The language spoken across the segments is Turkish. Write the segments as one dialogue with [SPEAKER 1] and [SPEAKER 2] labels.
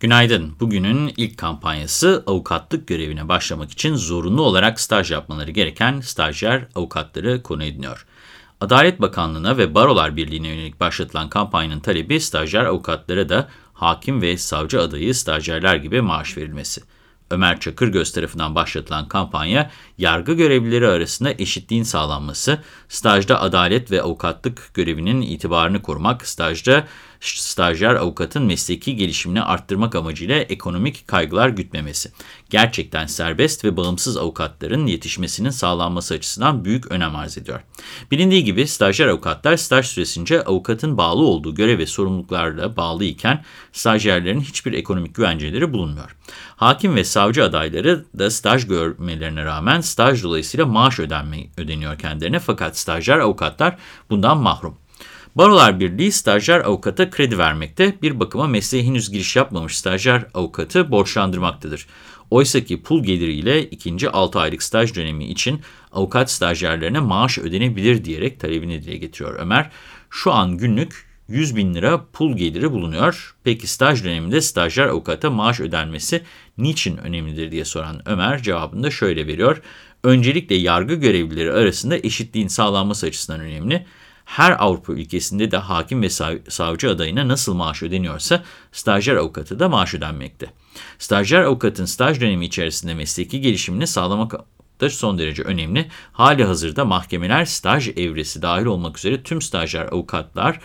[SPEAKER 1] Günaydın. Bugünün ilk kampanyası avukatlık görevine başlamak için zorunlu olarak staj yapmaları gereken stajyer avukatları konu ediniyor. Adalet Bakanlığı'na ve Barolar Birliği'ne yönelik başlatılan kampanyanın talebi stajyer avukatlara da hakim ve savcı adayı stajyerler gibi maaş verilmesi. Ömer Çakırgöz tarafından başlatılan kampanya, yargı görevlileri arasında eşitliğin sağlanması, stajda adalet ve avukatlık görevinin itibarını korumak, stajda stajyer avukatın mesleki gelişimini arttırmak amacıyla ekonomik kaygılar gütmemesi. Gerçekten serbest ve bağımsız avukatların yetişmesinin sağlanması açısından büyük önem arz ediyor. Bilindiği gibi stajyer avukatlar staj süresince avukatın bağlı olduğu görev ve sorumluluklarla bağlı iken stajyerlerin hiçbir ekonomik güvenceleri bulunmuyor. Hakim ve savcı adayları da staj görmelerine rağmen staj dolayısıyla maaş ödenme, ödeniyor kendilerine fakat stajyer avukatlar bundan mahrum. Barolar Birliği stajyer avukata kredi vermekte, bir bakıma mesleğe henüz giriş yapmamış stajyer avukatı borçlandırmaktadır. Oysa ki pul geliriyle ikinci 6 aylık staj dönemi için avukat stajyerlerine maaş ödenebilir diyerek talebini dile getiriyor Ömer. Şu an günlük 100 bin lira pul geliri bulunuyor. Peki staj döneminde stajyer avukata maaş ödenmesi niçin önemlidir diye soran Ömer cevabında şöyle veriyor. Öncelikle yargı görevlileri arasında eşitliğin sağlanması açısından önemli her Avrupa ülkesinde de hakim ve sav savcı adayına nasıl maaş ödeniyorsa stajyer avukatı da maaş ödenmekte. Stajyer avukatın staj dönemi içerisinde mesleki gelişimini sağlamak da son derece önemli. Hali hazırda mahkemeler staj evresi dahil olmak üzere tüm stajyer avukatlar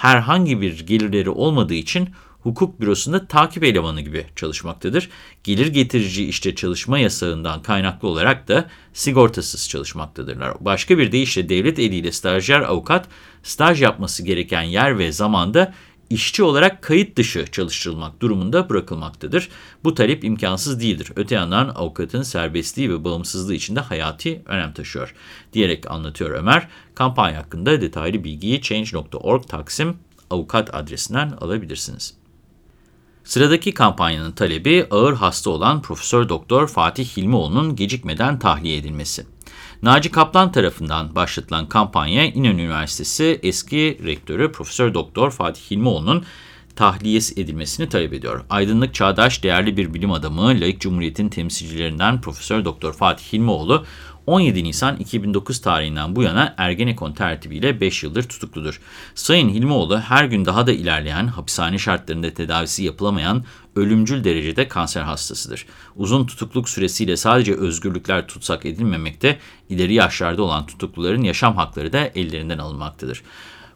[SPEAKER 1] herhangi bir gelirleri olmadığı için hukuk bürosunda takip elemanı gibi çalışmaktadır. Gelir getirici işte çalışma yasağından kaynaklı olarak da sigortasız çalışmaktadırlar. Başka bir deyişle devlet eliyle stajyer avukat staj yapması gereken yer ve zamanda işçi olarak kayıt dışı çalıştırılmak durumunda bırakılmaktadır. Bu talep imkansız değildir. Öte yandan avukatın serbestliği ve bağımsızlığı içinde hayati önem taşıyor diyerek anlatıyor Ömer. Kampanya hakkında detaylı bilgiyi change.org taksim avukat adresinden alabilirsiniz. Sıradaki kampanyanın talebi ağır hasta olan Profesör Doktor Fatih Hilmioğlu'nun gecikmeden tahliye edilmesi. Naci Kaplan tarafından başlatılan kampanya İnönü Üniversitesi eski rektörü Profesör Doktor Fatih Hilmioğlu'nun tahliyesi edilmesini talep ediyor. Aydınlık çağdaş değerli bir bilim adamı, laik cumhuriyetin temsilcilerinden Profesör Doktor Fatih Hilmioğlu 17 Nisan 2009 tarihinden bu yana Ergenekon tertibiyle 5 yıldır tutukludur. Sayın Hilmioğlu her gün daha da ilerleyen, hapishane şartlarında tedavisi yapılamayan ölümcül derecede kanser hastasıdır. Uzun tutukluk süresiyle sadece özgürlükler tutsak edilmemekte, ileri yaşlarda olan tutukluların yaşam hakları da ellerinden alınmaktadır.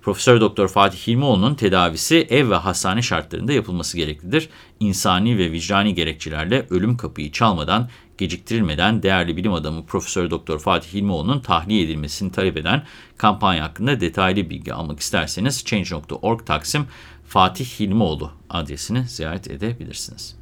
[SPEAKER 1] Profesör Doktor Fatih Hilmioğlu'nun tedavisi ev ve hastane şartlarında yapılması gereklidir. İnsani ve vicdani gerekçelerle ölüm kapıyı çalmadan, geciktirilmeden değerli bilim adamı Profesör Doktor Fatih Hilmioğlu'nun tahliye edilmesini talep eden kampanya hakkında detaylı bilgi almak isterseniz change.org taksim Fatih Hilmioğlu adresini ziyaret edebilirsiniz.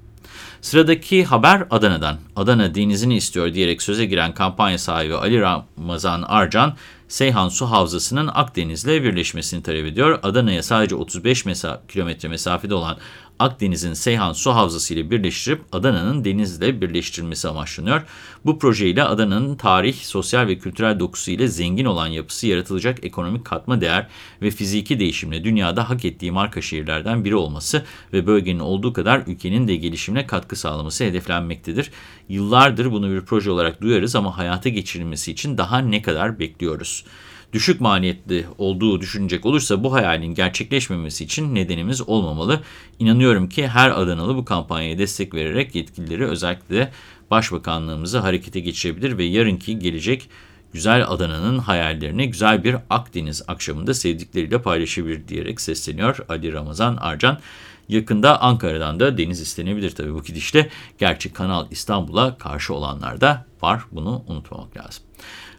[SPEAKER 1] Sıradaki haber Adana'dan. Adana denizini istiyor diyerek söze giren kampanya sahibi Ali Ramazan Arcan, Seyhan Su Havzası'nın Akdeniz'le birleşmesini talep ediyor. Adana'ya sadece 35 mesa kilometre mesafede olan Akdeniz'in Seyhan Su Havzası ile birleştirip Adana'nın denizle birleştirilmesi amaçlanıyor. Bu projeyle Adana'nın tarih, sosyal ve kültürel dokusu ile zengin olan yapısı yaratılacak ekonomik katma değer ve fiziki değişimle dünyada hak ettiği marka şehirlerden biri olması ve bölgenin olduğu kadar ülkenin de gelişimine katkı sağlaması hedeflenmektedir. Yıllardır bunu bir proje olarak duyarız ama hayata geçirilmesi için daha ne kadar bekliyoruz? Düşük maliyetli olduğu düşünecek olursa bu hayalin gerçekleşmemesi için nedenimiz olmamalı. İnanıyorum ki her Adanalı bu kampanyaya destek vererek yetkilileri özellikle Başbakanlığımızı harekete geçirebilir ve yarınki gelecek güzel Adana'nın hayallerini güzel bir Akdeniz akşamında sevdikleriyle paylaşabilir diyerek sesleniyor Ali Ramazan Arcan. Yakında Ankara'dan da deniz istenebilir tabii bu gidişte. Gerçi Kanal İstanbul'a karşı olanlar da var. Bunu unutmamak lazım.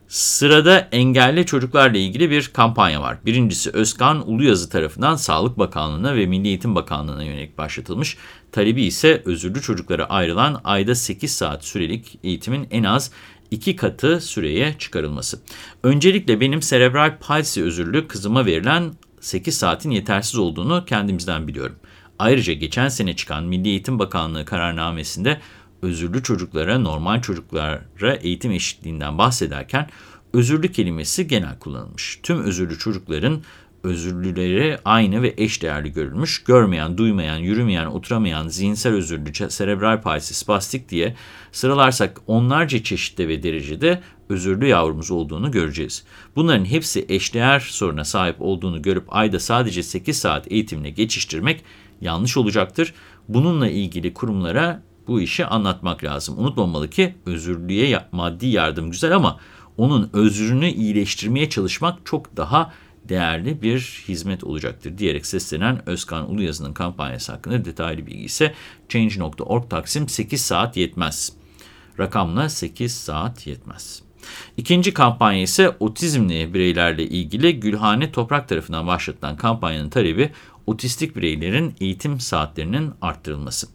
[SPEAKER 1] Sırada engelli çocuklarla ilgili bir kampanya var. Birincisi Özkan Uluyazı tarafından Sağlık Bakanlığı'na ve Milli Eğitim Bakanlığı'na yönelik başlatılmış. Talebi ise özürlü çocuklara ayrılan ayda 8 saat sürelik eğitimin en az iki katı süreye çıkarılması. Öncelikle benim serebral palsi özürlü kızıma verilen 8 saatin yetersiz olduğunu kendimizden biliyorum. Ayrıca geçen sene çıkan Milli Eğitim Bakanlığı kararnamesinde özürlü çocuklara, normal çocuklara eğitim eşitliğinden bahsederken özürlü kelimesi genel kullanılmış. Tüm özürlü çocukların özürlüleri aynı ve eş değerli görülmüş. Görmeyen, duymayan, yürümeyen, oturamayan, zihinsel özürlü, serebral palsi, spastik diye sıralarsak onlarca çeşitte ve derecede özürlü yavrumuz olduğunu göreceğiz. Bunların hepsi eşdeğer soruna sahip olduğunu görüp ayda sadece 8 saat eğitimle geçiştirmek yanlış olacaktır. Bununla ilgili kurumlara bu işi anlatmak lazım. Unutmamalı ki özürlüye maddi yardım güzel ama onun özrünü iyileştirmeye çalışmak çok daha değerli bir hizmet olacaktır diyerek seslenen Özkan Uluyazı'nın kampanyası hakkında detaylı bilgi ise Change.org Taksim 8 saat yetmez. Rakamla 8 saat yetmez. İkinci kampanya ise otizmli bireylerle ilgili Gülhane Toprak tarafından başlatılan kampanyanın talebi otistik bireylerin eğitim saatlerinin arttırılması.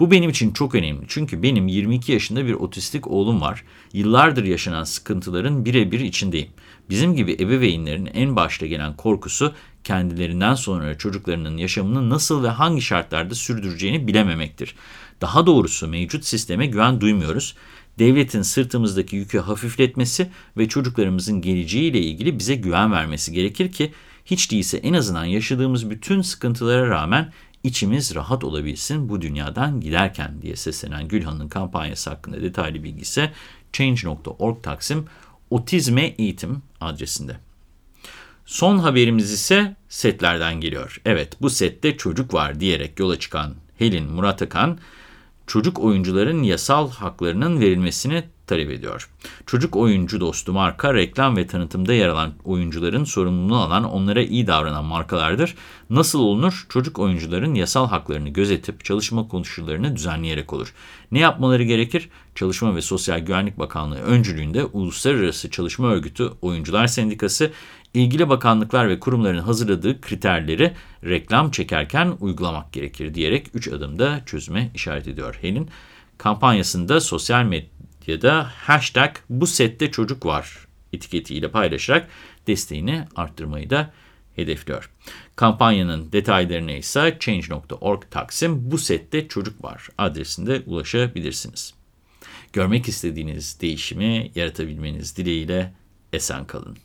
[SPEAKER 1] Bu benim için çok önemli çünkü benim 22 yaşında bir otistik oğlum var. Yıllardır yaşanan sıkıntıların birebir içindeyim. Bizim gibi ebeveynlerin en başta gelen korkusu kendilerinden sonra çocuklarının yaşamını nasıl ve hangi şartlarda sürdüreceğini bilememektir. Daha doğrusu mevcut sisteme güven duymuyoruz. Devletin sırtımızdaki yükü hafifletmesi ve çocuklarımızın geleceğiyle ilgili bize güven vermesi gerekir ki hiç değilse en azından yaşadığımız bütün sıkıntılara rağmen içimiz rahat olabilsin bu dünyadan giderken diye seslenen Gülhan'ın kampanyası hakkında detaylı bilgi ise change.org taksim otizme eğitim adresinde. Son haberimiz ise setlerden geliyor. Evet bu sette çocuk var diyerek yola çıkan Helin Murat Akan, çocuk oyuncuların yasal haklarının verilmesini talep ediyor. Çocuk oyuncu dostu marka, reklam ve tanıtımda yer alan oyuncuların sorumluluğunu alan, onlara iyi davranan markalardır. Nasıl olunur? Çocuk oyuncuların yasal haklarını gözetip çalışma koşullarını düzenleyerek olur. Ne yapmaları gerekir? Çalışma ve Sosyal Güvenlik Bakanlığı öncülüğünde Uluslararası Çalışma Örgütü Oyuncular Sendikası, ilgili bakanlıklar ve kurumların hazırladığı kriterleri reklam çekerken uygulamak gerekir diyerek 3 adımda çözüme işaret ediyor. Helin kampanyasında sosyal medyada hashtag bu sette çocuk var etiketiyle paylaşarak desteğini arttırmayı da hedefliyor. Kampanyanın detaylarına ise change.org taksim bu sette çocuk var adresinde ulaşabilirsiniz. Görmek istediğiniz değişimi yaratabilmeniz dileğiyle esen kalın.